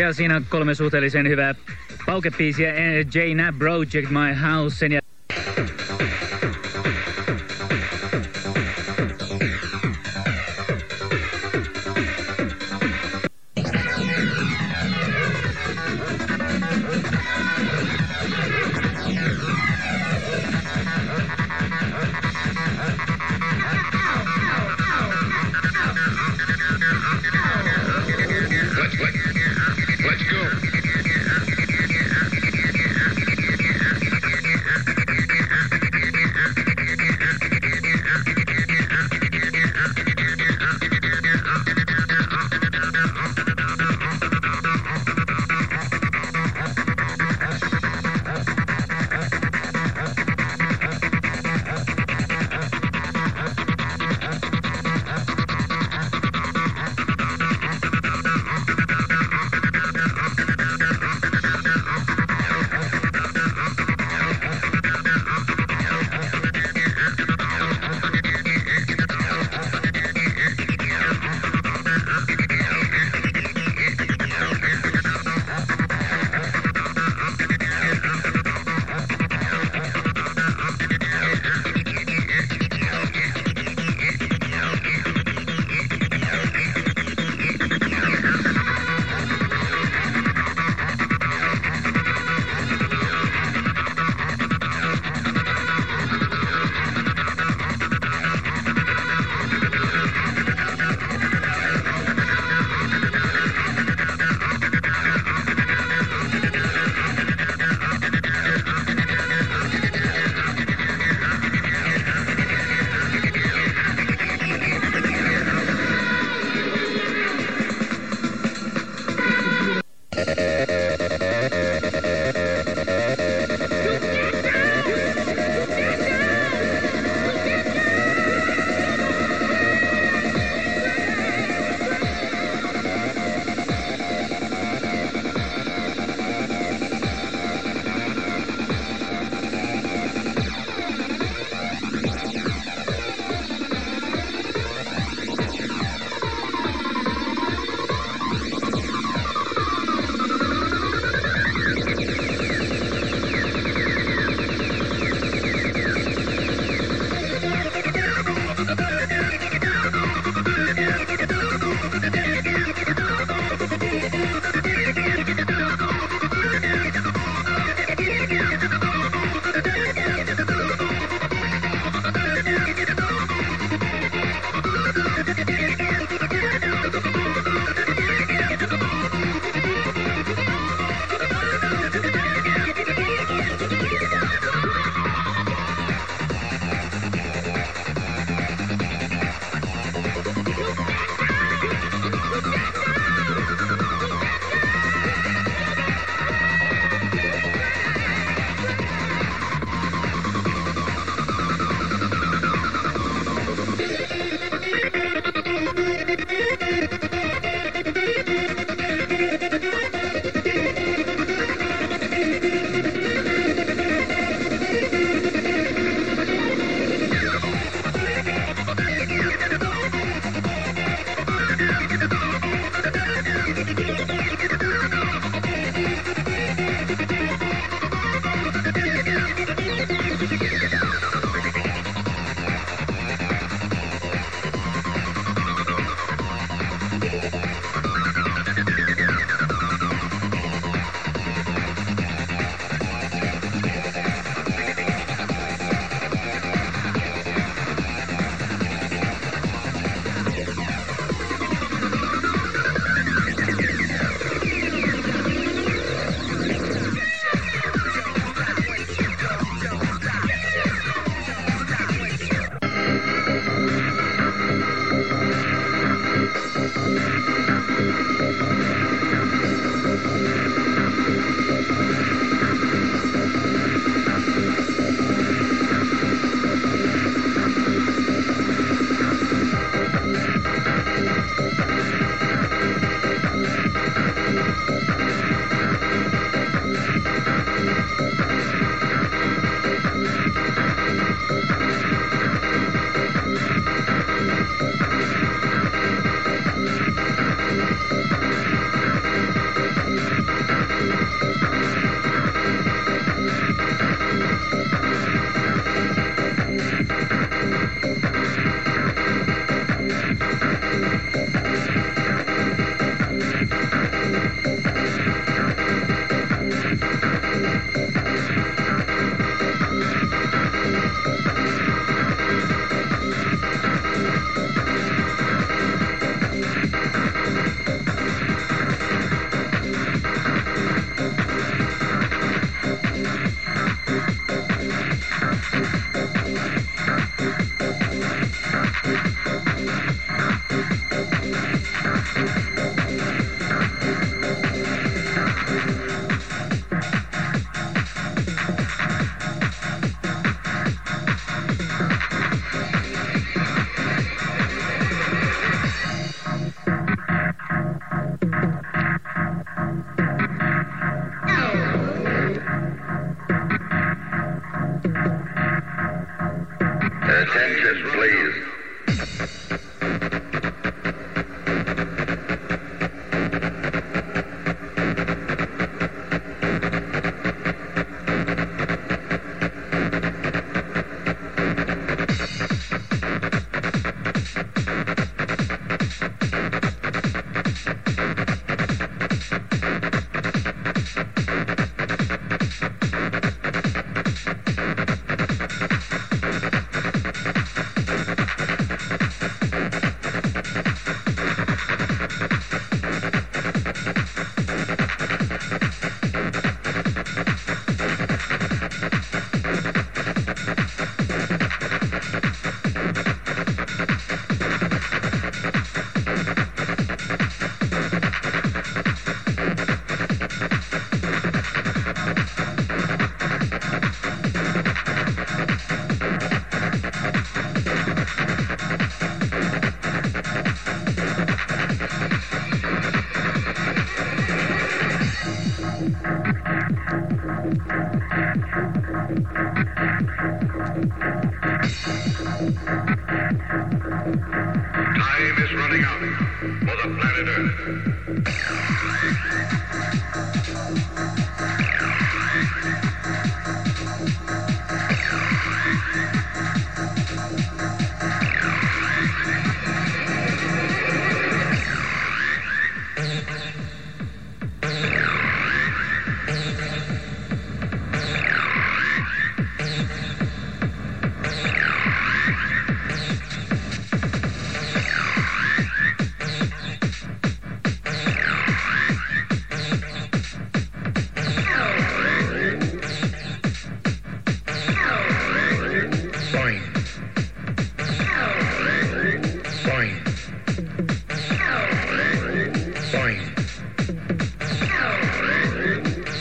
Ja siinä on kolme suhteellisen hyvää paukepiisiä. J. Nab Project, My House.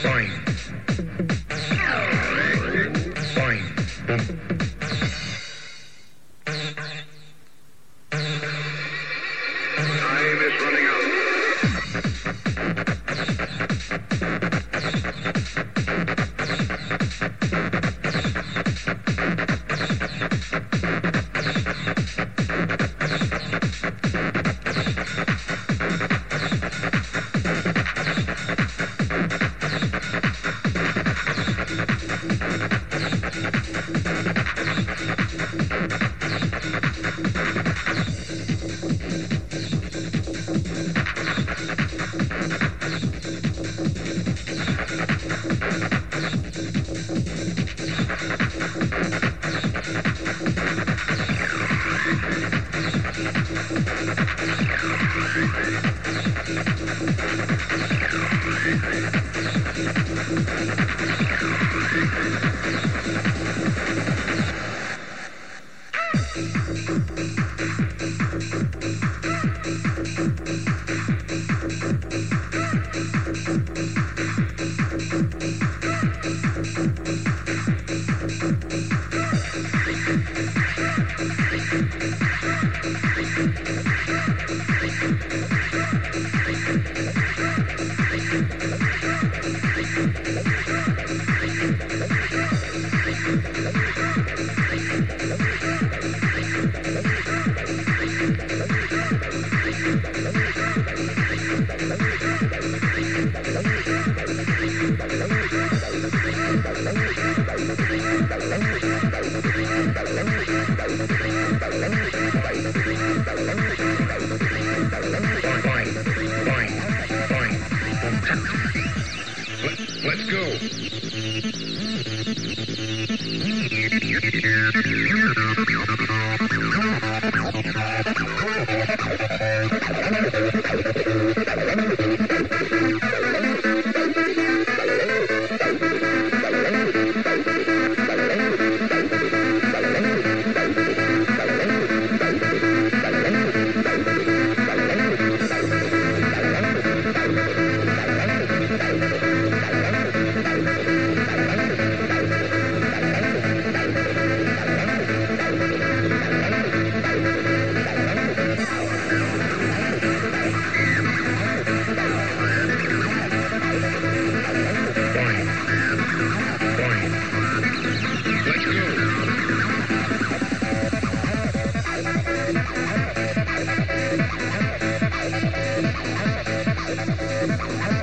Ja Yeah.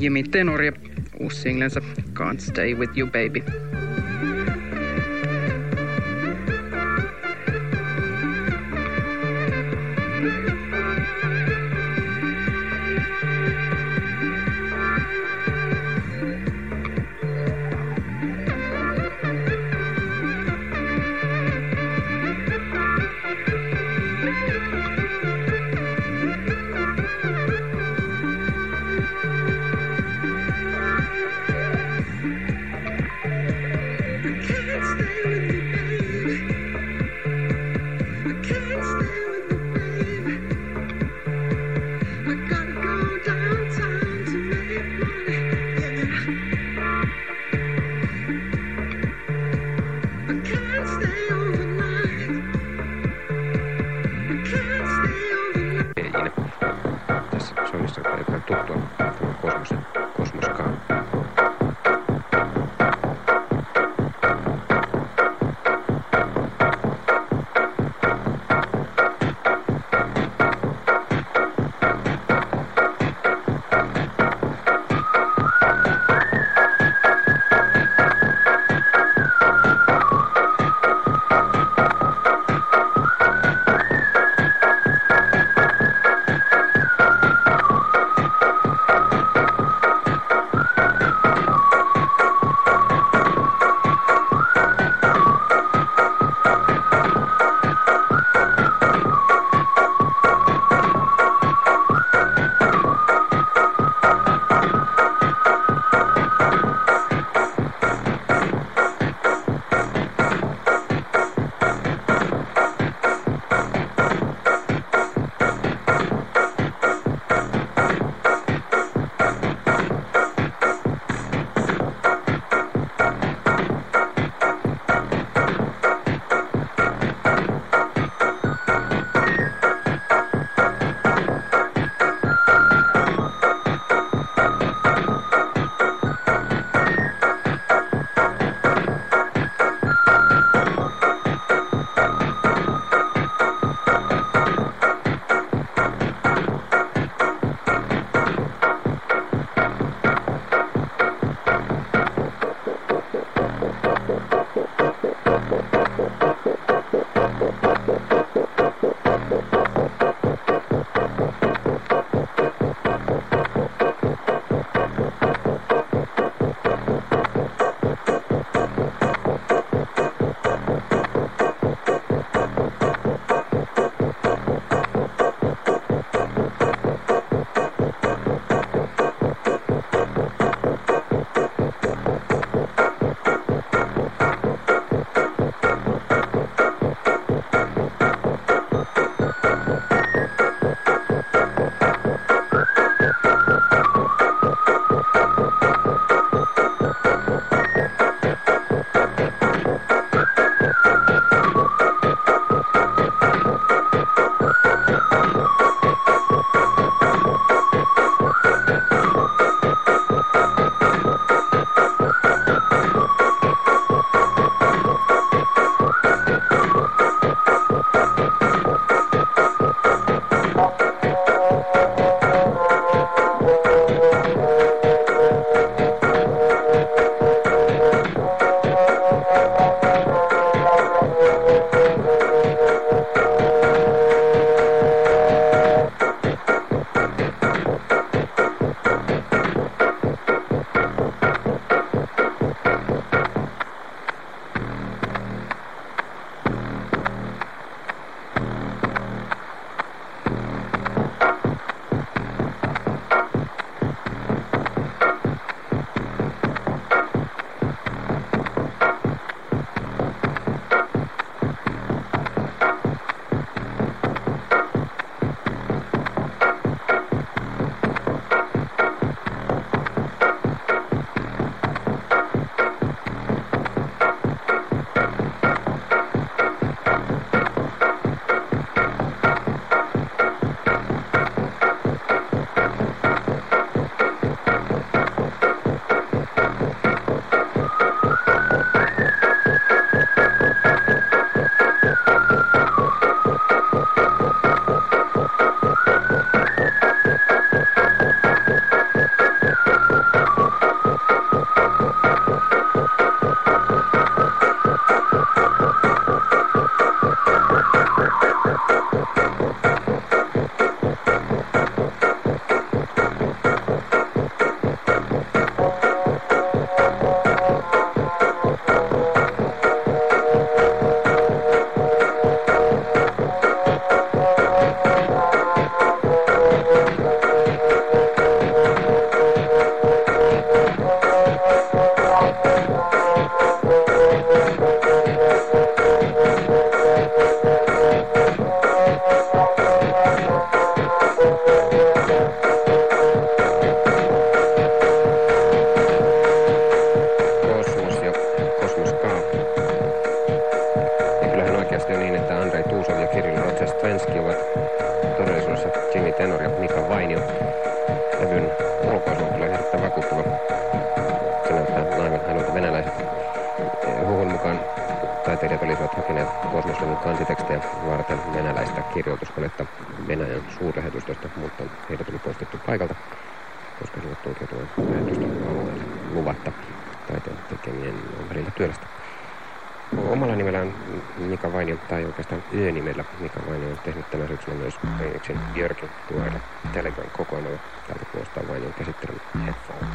Jimmy Tenor ja uusi singlensä Can't Stay With You Baby. Lähetystön alueelle luvatta taiteen tekeminen on välillä työlästä. Omalla nimellään Mika Vainio, tai oikeastaan Ö-nimellä Mika Vainio on tehnyt tämän syksynä myös Phoenixin Björkin tuoreella Telegram kokoelmalla. Täältä kuulostaa Vainion käsittelyn Headphone.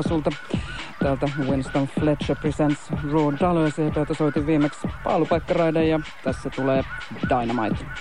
Julkaisulta. Täältä Winston Fletcher Presents Raw Dollars EPtä soitin viimeksi paalupaikkaraiden ja tässä tulee Dynamite.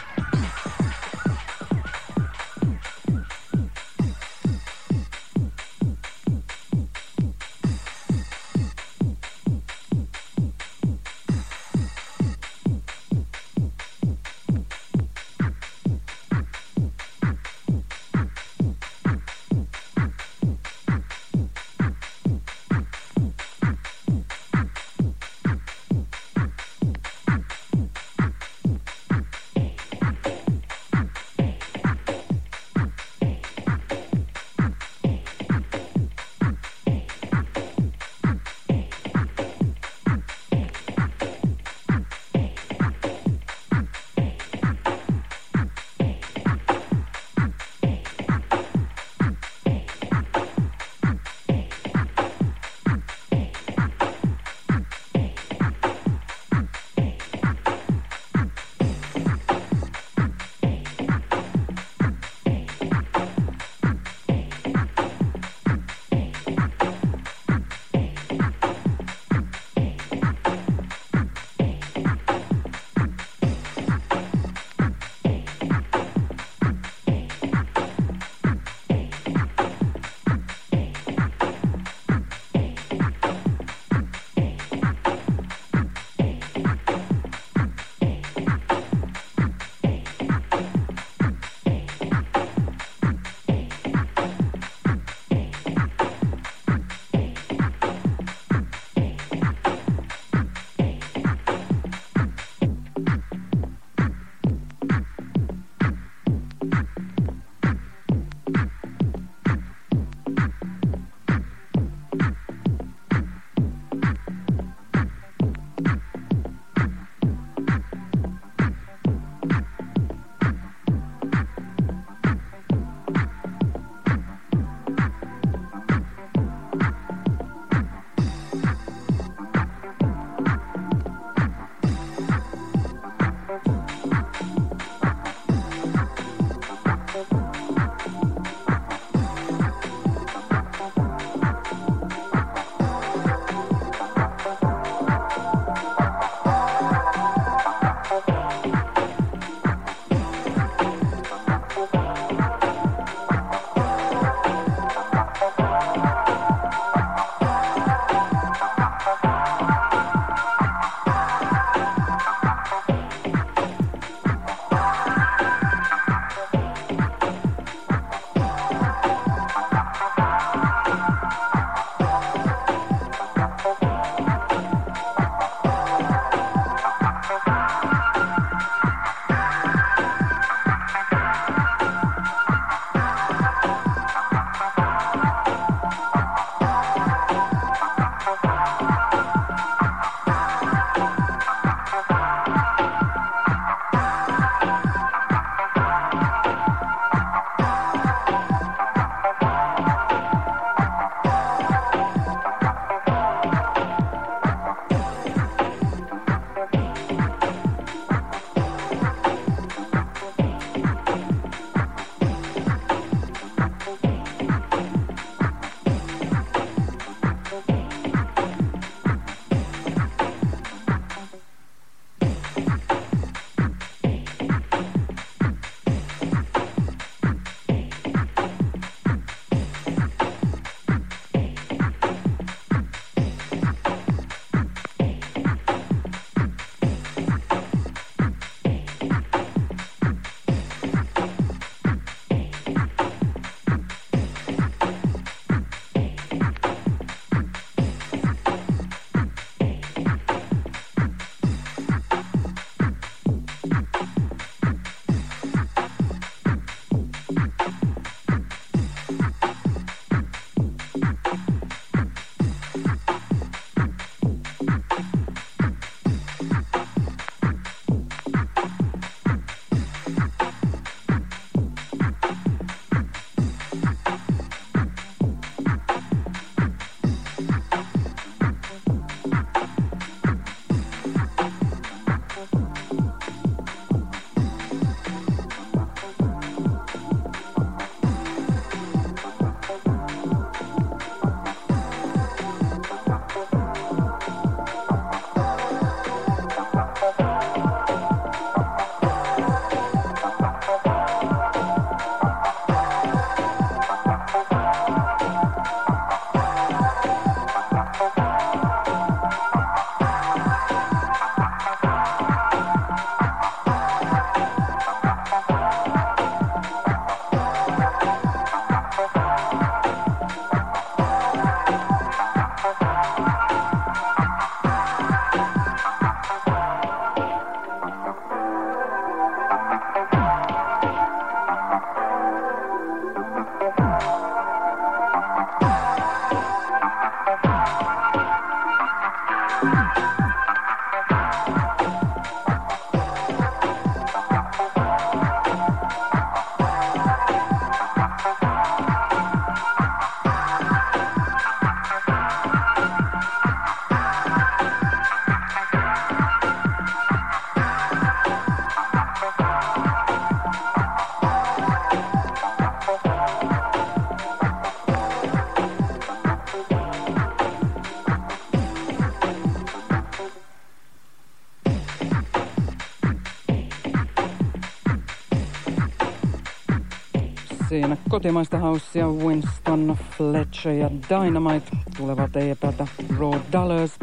Siinä kotimaista haussia Winston Fletcher ja Dynamite tulevat EPältä Raw Dollars.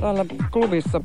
Täällä klubissa.